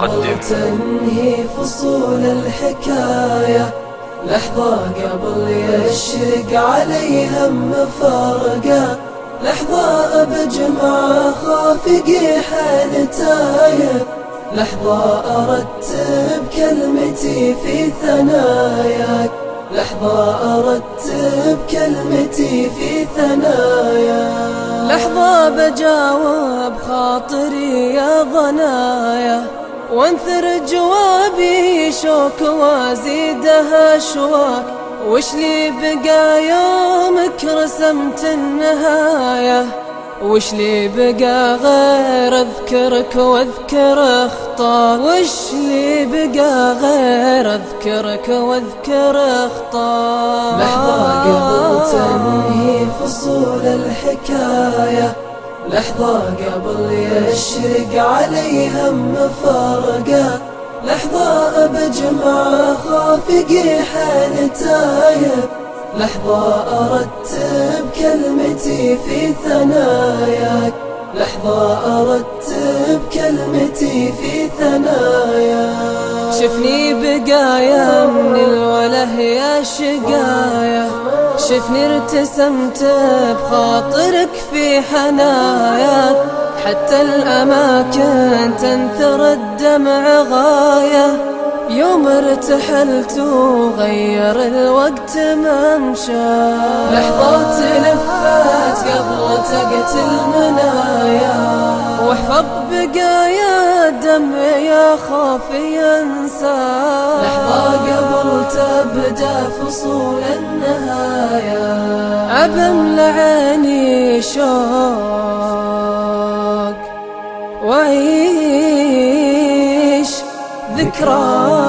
قبل تنهي فصول الحكاية. لحظة قبل يشرق علي هم فرقة لحظة بجمع خافقي حالتاية لحظة أرتب كلمتي في ثناياك. لحظة أرتب كلمتي في ثناياك. لحظة بجاوب خاطري يا ضنايا وانثر جوابي شوك وازيدها شواك. وش لي بقى يومك رسمت النهاية؟ وش لي بقى غير أذكرك وأذكر اخطاك وش لي بقى غير أذكرك وأذكر اخطاك لحظة تنهي فصول الحكاية. لحظة قبل يشرق علي هم فرقة. لحظة بجمع خافقي حال تايب لحظة أرتب كلمتي في ثناياك لحظة أرتب كلمتي في ثناياك شفني بقايا من الوله يا شقايا. شفني ارتسمت بخاطرك في حناياك حتى الأماكن تنثر الدمع غاية. يوم ارتحلت وغير الوقت ممشى لحظات لفات قبل تقت المنايا. واحفظ بقايا الدم يا لحظة قبل تبدأ فصول النهاية. أبم لعيني شوق وعيش ذكرى.